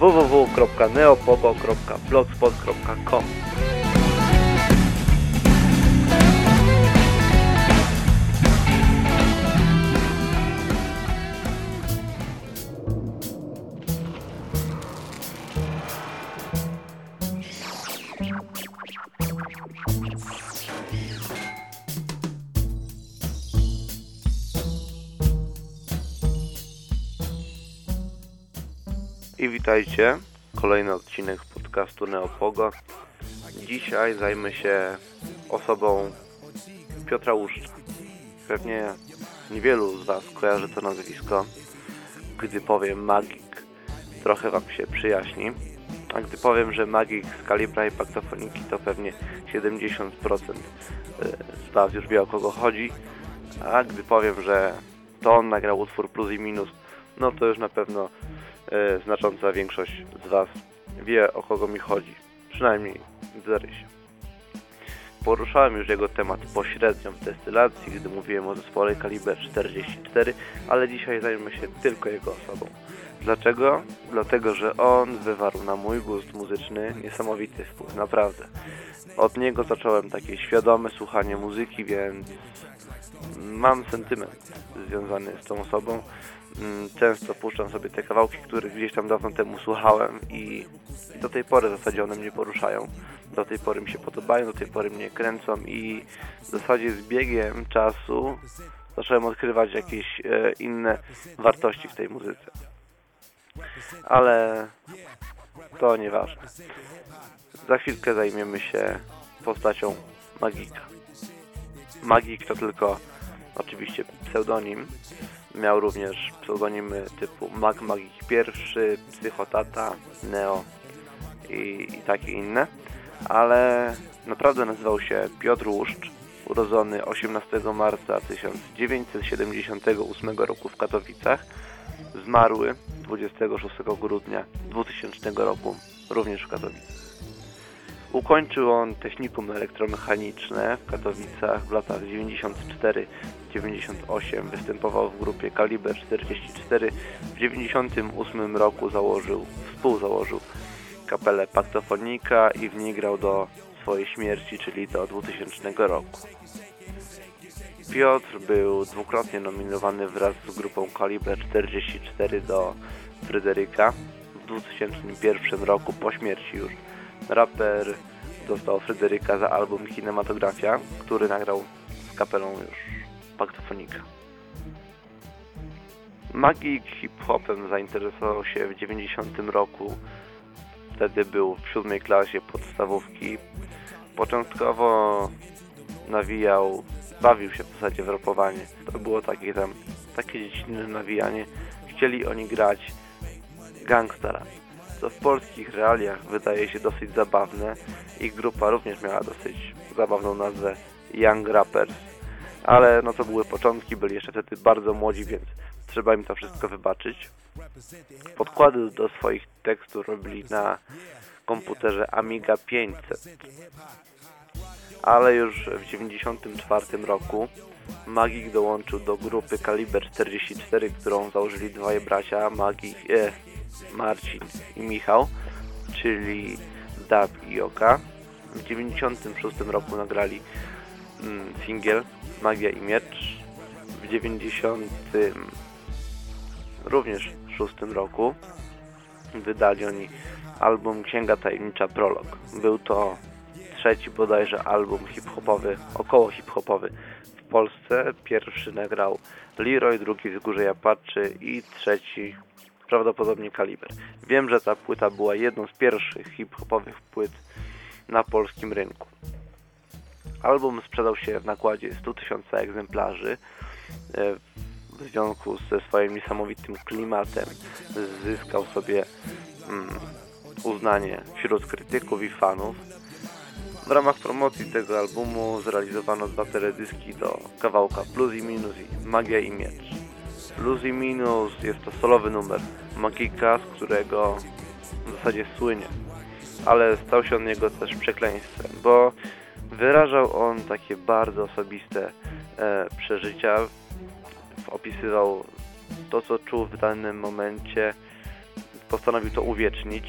www.neopogo.blogspot.com witajcie, kolejny odcinek podcastu Neopogo. Dzisiaj zajmę się osobą Piotra Łuszcza. Pewnie niewielu z Was kojarzy to nazwisko. Gdy powiem Magik, trochę Wam się przyjaśni. A gdy powiem, że Magik z kalibra i paktofoniki, to pewnie 70% z Was już wie o kogo chodzi. A gdy powiem, że to on nagrał utwór Plus i Minus, no to już na pewno e, znacząca większość z Was wie o kogo mi chodzi. Przynajmniej w zarysie. Poruszałem już jego temat pośrednio w destylacji, gdy mówiłem o zespole Kaliber 44, ale dzisiaj zajmę się tylko jego osobą. Dlaczego? Dlatego, że on wywarł na mój gust muzyczny niesamowity wpływ, naprawdę. Od niego zacząłem takie świadome słuchanie muzyki, więc mam sentyment związany z tą osobą. Mm, Często puszczam sobie te kawałki, które gdzieś tam dawno temu słuchałem i, i do tej pory w zasadzie one mnie poruszają. Do tej pory mi się podobają, do tej pory mnie kręcą i w zasadzie z biegiem czasu zacząłem odkrywać jakieś e, inne wartości w tej muzyce. Ale to nieważne. Za chwilkę zajmiemy się postacią Magika. Magik to tylko oczywiście pseudonim. Miał również pseudonimy typu Mag Magik I, Psychotata, Neo i, i takie inne. Ale naprawdę nazywał się Piotr Łuszcz, urodzony 18 marca 1978 roku w Katowicach, zmarły 26 grudnia 2000 roku również w Katowicach. Ukończył on technikum elektromechaniczne w Katowicach w latach 94-98. Występował w grupie Kaliber 44. W 98 roku założył, współzałożył kapelę Paktofonika i w niej grał do swojej śmierci, czyli do 2000 roku. Piotr był dwukrotnie nominowany wraz z grupą Kaliber 44 do Fryderyka. W 2001 roku, po śmierci już, raper dostał Fryderyka za album Kinematografia, który nagrał z kapelą już Paktofonika. Magik hip-hopem zainteresował się w 90 roku. Wtedy był w siódmej klasie podstawówki. Początkowo nawijał, bawił się w zasadzie w rapowanie. To było takie tam, takie dziecinne nawijanie. Chcieli oni grać gangstera co w polskich realiach wydaje się dosyć zabawne. Ich grupa również miała dosyć zabawną nazwę Young Rappers, ale no to były początki, byli jeszcze wtedy bardzo młodzi, więc trzeba im to wszystko wybaczyć. Podkłady do swoich tekstów robili na komputerze Amiga 500. Ale już w 1994 roku Magik dołączył do grupy Kaliber 44, którą założyli dwaj bracia, Magik, e, Marcin i Michał, czyli Dab i Oka. W 96 roku nagrali mm, singiel Magia i Miecz. W 90 również 6 roku wydali oni album Księga Tajemnicza Prolog. Był to trzeci bodajże album hip-hopowy, około hip-hopowy w Polsce. Pierwszy nagrał Leroy, drugi z Górzej Apaczy i trzeci prawdopodobnie Kaliber. Wiem, że ta płyta była jedną z pierwszych hip-hopowych płyt na polskim rynku. Album sprzedał się w nakładzie 100 tysięcy egzemplarzy. E, w związku ze swoim niesamowitym klimatem zyskał sobie mm, uznanie wśród krytyków i fanów. W ramach promocji tego albumu zrealizowano dwa teledyski do kawałka Plus i Minus i Magia i Miecz. Plus i Minus jest to solowy numer. Magika, z którego w zasadzie słynie, ale stał się on jego też przekleństwem, bo wyrażał on takie bardzo osobiste e, przeżycia, opisywał to, co czuł w danym momencie, postanowił to uwiecznić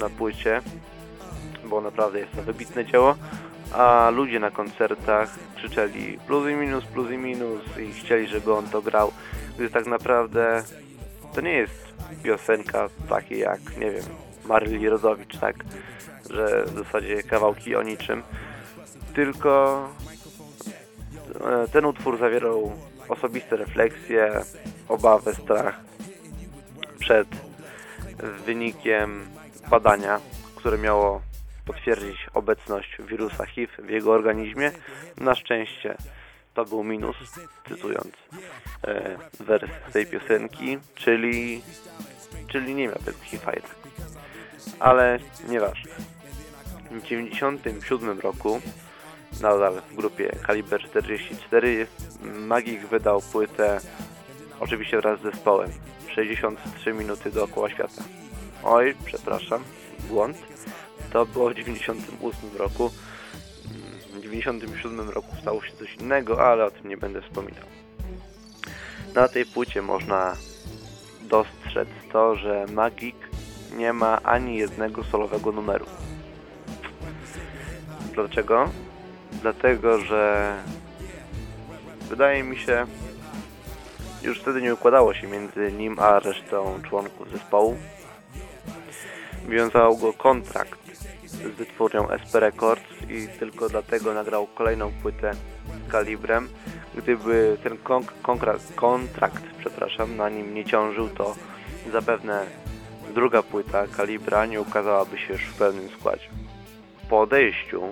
na płycie, bo naprawdę jest to wybitne dzieło, a ludzie na koncertach krzyczeli plus i minus, plus i minus i chcieli, żeby on to grał, gdy tak naprawdę to nie jest piosenka takiej jak, nie wiem, Maryli Rodowicz, tak, że w zasadzie kawałki o niczym, tylko e, ten utwór zawierał osobiste refleksje, obawę, strach przed wynikiem badania, które miało potwierdzić obecność wirusa HIV w jego organizmie. Na szczęście to był minus, cytując e, wers tej piosenki, czyli, czyli nie miał HIV-a jednak. Ale nieważne. W 1997 roku nadal w grupie Kaliber 44 Magik wydał płytę oczywiście wraz z zespołem 63 minuty dookoła świata. Oj, przepraszam, błąd. To było w 98 roku. W 97 roku stało się coś innego, ale o tym nie będę wspominał. Na tej płycie można dostrzec to, że Magik nie ma ani jednego solowego numeru. Dlaczego? Dlatego, że wydaje mi się, już wtedy nie układało się między nim a resztą członków zespołu. Wiązał go kontrakt z wytwórnią SP Records i tylko dlatego nagrał kolejną płytę z kalibrem. Gdyby ten kontrakt, kontrakt przepraszam, na nim nie ciążył, to zapewne druga płyta kalibra nie ukazałaby się już w pełnym składzie. Po odejściu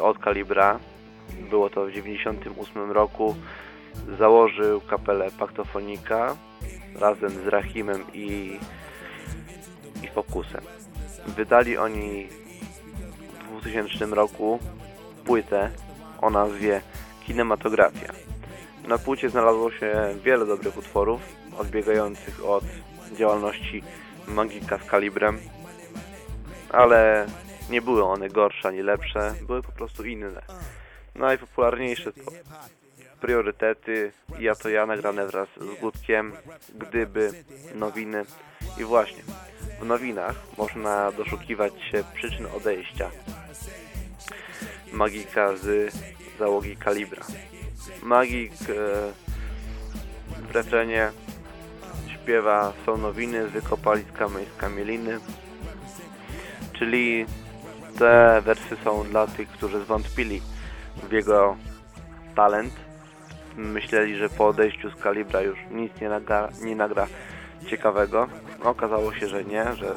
od kalibra, było to w 1998 roku, założył kapelę Paktofonika razem z Rahimem i, i Fokusem. Wydali oni 2000 roku płytę o nazwie Kinematografia. Na płycie znalazło się wiele dobrych utworów, odbiegających od działalności Magika z kalibrem, ale nie były one gorsze ani lepsze, były po prostu inne. Najpopularniejsze to priorytety, ja to ja nagrane wraz z Gutkiem, gdyby, nowiny i właśnie w nowinach można doszukiwać się przyczyn odejścia magika z załogi kalibra. Magik e, w refrenie śpiewa są nowiny z wykopaliska z kamieliny, czyli te wersy są dla tych, którzy zwątpili w jego talent myśleli, że po odejściu z Kalibra już nic nie nagra, nie nagra ciekawego. Okazało się, że nie, że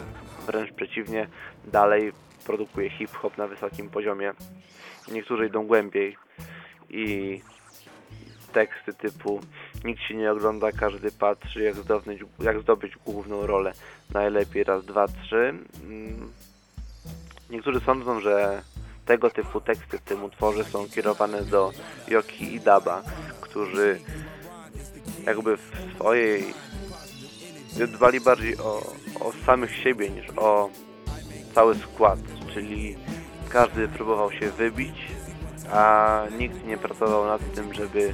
wręcz przeciwnie, dalej produkuje hip-hop na wysokim poziomie. Niektórzy idą głębiej i teksty typu nikt się nie ogląda, każdy patrzy, jak zdobyć, jak zdobyć główną rolę. Najlepiej raz, dwa, trzy. Mm. Niektórzy sądzą, że tego typu teksty w tym utworze są kierowane do Yoki i Daba, którzy jakby w swojej dbali bardziej o, o samych siebie niż o cały skład, czyli każdy próbował się wybić, a nikt nie pracował nad tym, żeby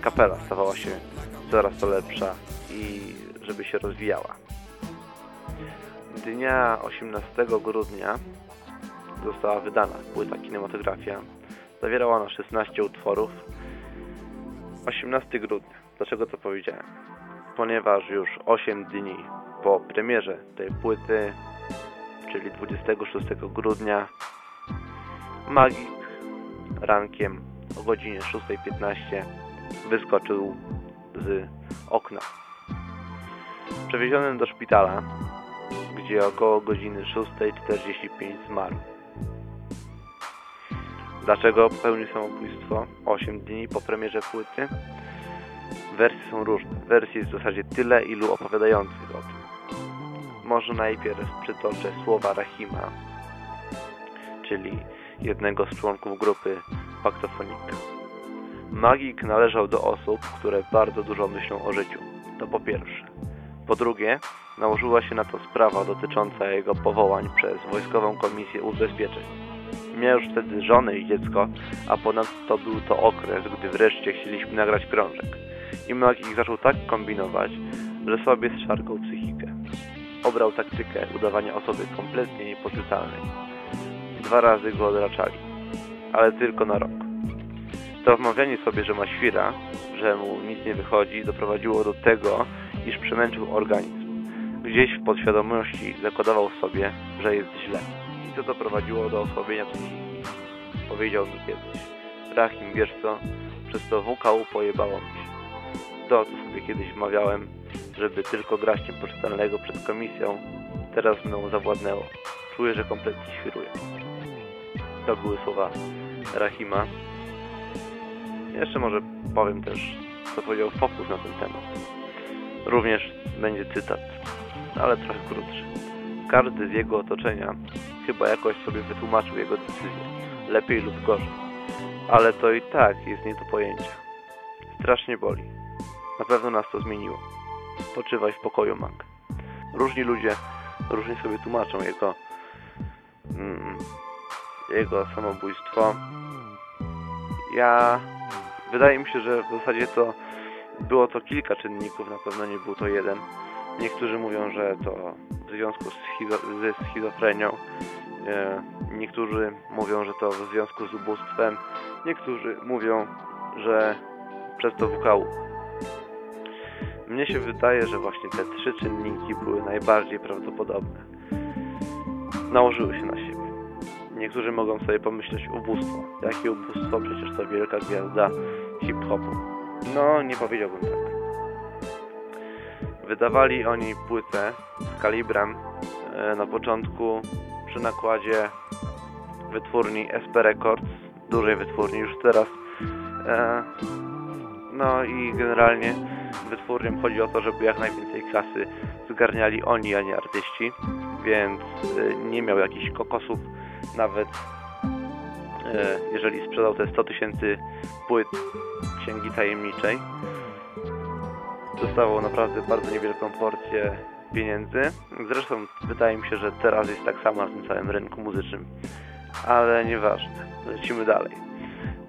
kapela stawała się coraz to lepsza i żeby się rozwijała. Dnia 18 grudnia została wydana płyta Kinematografia. Zawierała ona 16 utworów, 18 grudnia. Dlaczego to powiedziałem? Ponieważ już 8 dni po premierze tej płyty, czyli 26 grudnia, Magik rankiem o godzinie 6.15 wyskoczył z okna. Przewieziony do szpitala, gdzie około godziny 6.45 zmarł. Dlaczego popełnił samobójstwo 8 dni po premierze płyty? Wersje są różne. Wersji jest w zasadzie tyle, ilu opowiadających o tym. Może najpierw przytoczę słowa Rahima, czyli jednego z członków grupy Paktofonika. Magik należał do osób, które bardzo dużo myślą o życiu. To po pierwsze. Po drugie, nałożyła się na to sprawa dotycząca jego powołań przez Wojskową Komisję Ubezpieczeń. Miał już wtedy żonę i dziecko, a ponadto był to okres, gdy wreszcie chcieliśmy nagrać krążek. I Magik zaczął tak kombinować, że sobie zszargał psychikę. obrał taktykę udawania osoby kompletnie niepoczytalnej. Dwa razy go odraczali, ale tylko na rok. To wmawianie sobie, że ma świra, że mu nic nie wychodzi, doprowadziło do tego, iż przemęczył organizm. Gdzieś w podświadomości zakładował sobie, że jest źle. I to doprowadziło do osłabienia psychiki. Powiedział mi kiedyś. Rahim, wiesz co? Przez to WKU pojebało mi się. To, co sobie kiedyś wmawiałem, żeby tylko grać niepoczytalnego przed komisją, teraz mną zawładnęło. Czuję, że kompletnie świruję. To były słowa Rahima. Jeszcze może powiem też, co powiedział Fokus na ten temat. Również będzie cytat, ale trochę krótszy. Każdy z jego otoczenia chyba jakoś sobie wytłumaczył jego decyzję, lepiej lub gorzej. Ale to i tak jest nie do pojęcia. Strasznie boli. Na pewno nas to zmieniło. Spoczywaj w pokoju, Mac. Różni ludzie różnie sobie tłumaczą jego mm, jego samobójstwo. Ja wydaje mi się, że w zasadzie to było to kilka czynników, na pewno nie był to jeden. Niektórzy mówią, że to w związku z schizo- ze schizofrenią, e, niektórzy mówią, że to w związku z ubóstwem, niektórzy mówią, że przez to WKU. Mnie się wydaje, że właśnie te trzy czynniki były najbardziej prawdopodobne. Nałożyły się na siebie. Niektórzy mogą sobie pomyśleć ubóstwo. Jakie ubóstwo? Przecież to wielka gwiazda hip-hopu. No, nie powiedziałbym tak. Wydawali oni płytę z kalibrem e, na początku przy nakładzie wytwórni SP Records, dużej wytwórni już teraz. E, no i generalnie wytwórniom chodzi o to, żeby jak najwięcej kasy zgarniali oni, a nie artyści, więc e, nie miał jakichś kokosów, nawet e, jeżeli sprzedał te 100 tysięcy płyt Księgi Tajemniczej, dostawał naprawdę bardzo niewielką porcję pieniędzy. Zresztą wydaje mi się, że teraz jest tak samo na tym całym rynku muzycznym. Ale nieważne. Lecimy dalej.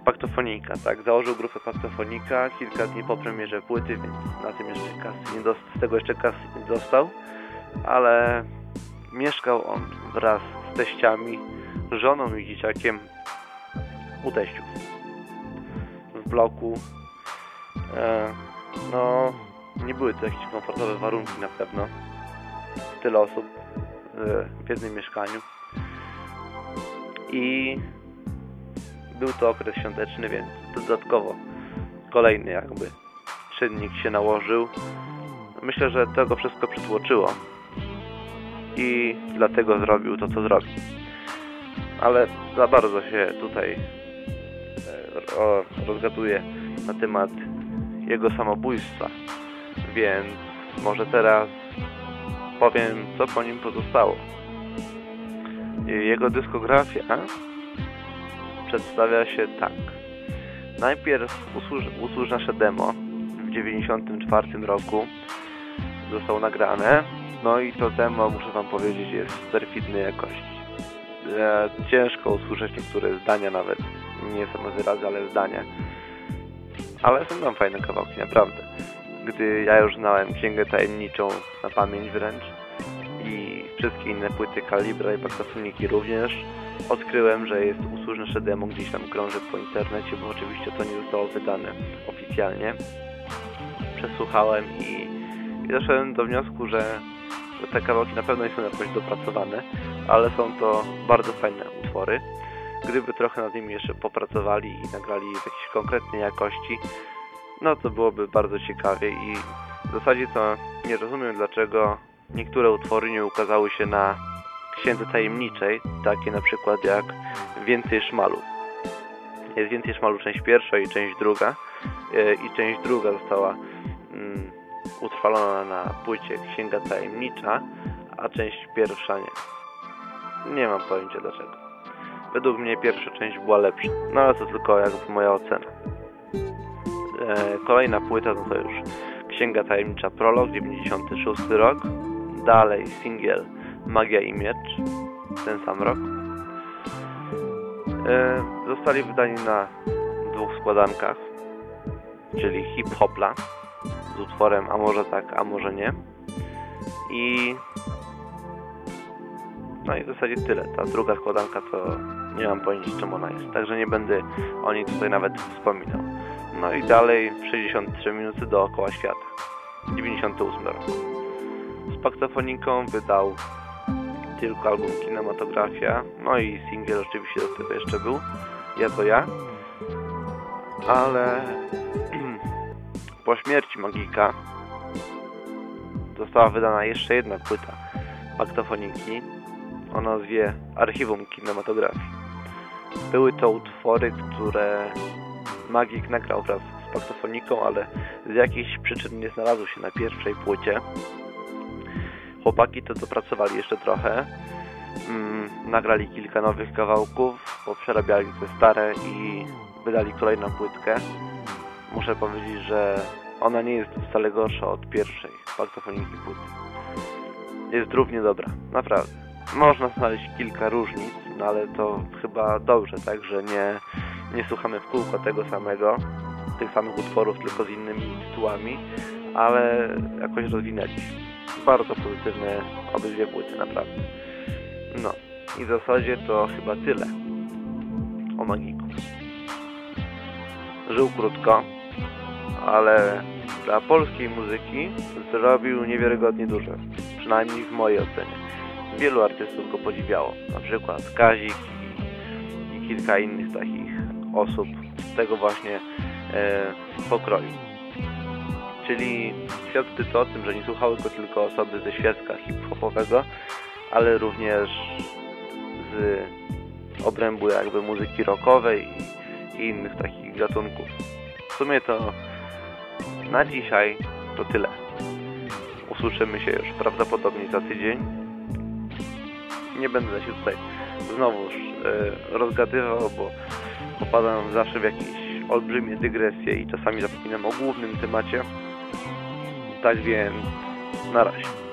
Paktofonika, tak. Założył grupę Paktofonika kilka dni po premierze płyty, więc na tym jeszcze kasy nie dostał, z tego jeszcze kasy nie dostał. Ale mieszkał on wraz z teściami, żoną i dzieciakiem u teściów. W bloku. E, no, nie były to jakieś komfortowe warunki na pewno. Tyle osób e, w jednym mieszkaniu. I był to okres świąteczny, więc dodatkowo kolejny jakby czynnik się nałożył. Myślę, że tego wszystko przytłoczyło i dlatego zrobił to, co zrobił. Ale za bardzo się tutaj e, ro- rozgaduję na temat jego samobójstwa, więc może teraz powiem, co po nim pozostało. Jego dyskografia przedstawia się tak. Najpierw usłuż, usłuż nasze demo w 1994 roku zostało nagrane. No i to demo, muszę wam powiedzieć, jest perfidnej jakości. E, ciężko usłyszeć niektóre zdania nawet, nie same wyrazy, ale zdania. Ale są tam fajne kawałki, naprawdę. Gdy ja już znałem Księgę Tajemniczą na pamięć wręcz i wszystkie inne płyty Kalibra i Paktafoniki również, odkryłem, że jest usłużne demo gdzieś tam krąży po internecie, bo oczywiście to nie zostało wydane oficjalnie. Przesłuchałem i, i doszedłem do wniosku, że, że te kawałki na pewno nie są jakoś dopracowane, ale są to bardzo fajne utwory. Gdyby trochę nad nimi jeszcze popracowali i nagrali w jakiejś konkretnej jakości, no to byłoby bardzo ciekawie i w zasadzie to nie rozumiem dlaczego niektóre utwory nie ukazały się na Księdze Tajemniczej, takie na przykład jak Więcej Szmalu. Jest Więcej Szmalu część pierwsza i część druga e, i część druga została mm, utrwalona na płycie Księga Tajemnicza, a część pierwsza nie. Nie mam pojęcia dlaczego. Według mnie pierwsza część była lepsza, no ale to tylko jakby moja ocena. E, kolejna płyta to już Księga Tajemnicza Prolog, 96 rok. Dalej singiel Magia i Miecz, ten sam rok. E, zostali wydani na dwóch składankach, czyli Hip Hopla z utworem A może tak, a może nie. I No i w zasadzie tyle. Ta druga składanka to nie mam pojęcia czym ona jest, także nie będę o niej tutaj nawet wspominał. No i dalej 63 minuty dookoła świata. 98 rok. Z paktofoniką wydał tylko album Kinematografia, no i singiel oczywiście do tego jeszcze był, Ja to ja. Ale po śmierci Magika została wydana jeszcze jedna płyta paktofoniki o nazwie Archiwum Kinematografii. Były to utwory, które Magik nagrał wraz z paktofoniką, ale z jakichś przyczyn nie znalazły się na pierwszej płycie. Chłopaki to dopracowali jeszcze trochę. Mm, nagrali kilka nowych kawałków, poprzerabiali te stare i wydali kolejną płytkę. Muszę powiedzieć, że ona nie jest wcale gorsza od pierwszej paktofoniki płyty. Jest równie dobra, naprawdę. Można znaleźć kilka różnic, no ale to chyba dobrze, tak, że nie, nie słuchamy w kółko tego samego, tych samych utworów, tylko z innymi tytułami, ale jakoś rozwinęli. Bardzo pozytywne obydwie płyty, naprawdę. No i w zasadzie to chyba tyle o Magiku. Żył krótko, ale dla polskiej muzyki zrobił niewiarygodnie dużo, przynajmniej w mojej ocenie. Wielu artystów go podziwiało, na przykład Kazik i, i kilka innych takich osób tego właśnie e, pokroju. Czyli świadczy to o tym, że nie słuchały go tylko osoby ze świadka hip-hopowego, ale również z obrębu jakby muzyki rockowej i, i innych takich gatunków. W sumie to na dzisiaj to tyle. Usłyszymy się już prawdopodobnie za tydzień. Nie będę się tutaj znowuż e, rozgadywał, bo popadam zawsze w jakieś olbrzymie dygresje i czasami zapominam o głównym temacie. Tak więc na razie.